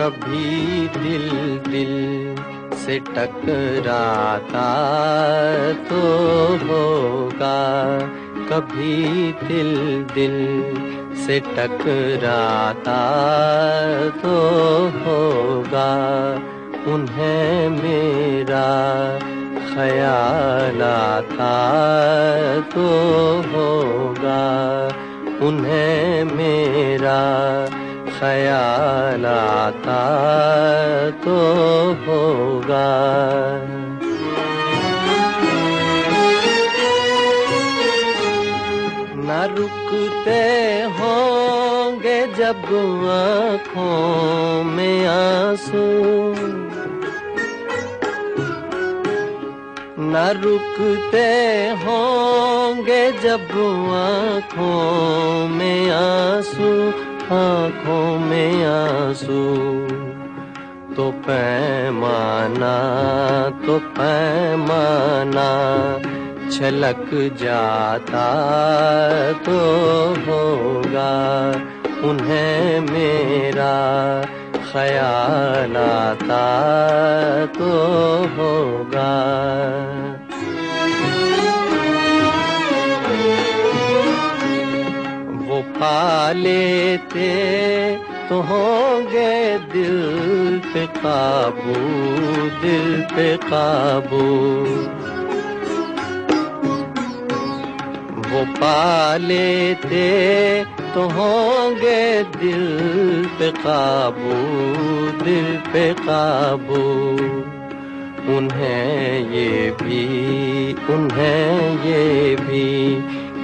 कभी दिल दिल से टकराता तो होगा। कभी दिल दिल से टकराता तो होगा। उन्हें मेरा ख्याल आता तो होगा। उन्हें मेरा ख्याल आता तो होगा। न रुकते होंगे जब आँखों में आँसू। न रुकते होंगे जब आँखों में आँखों में आँसू तो पैमाना तो पैमाना छलक जाता तो होगा उन्हें मेरा ख्याल आता तो होगा। पा लेते तो होंगे दिल पे काबू, दिल पे काबू। वो पा लेते तो होंगे दिल पे काबू, दिल पे काबू। उन्हें ये भी, उन्हें ये भी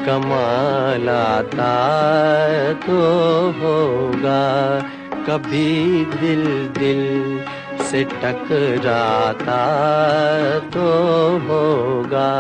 कमाल आता तो होगा। कभी दिल दिल से टकराता तो होगा।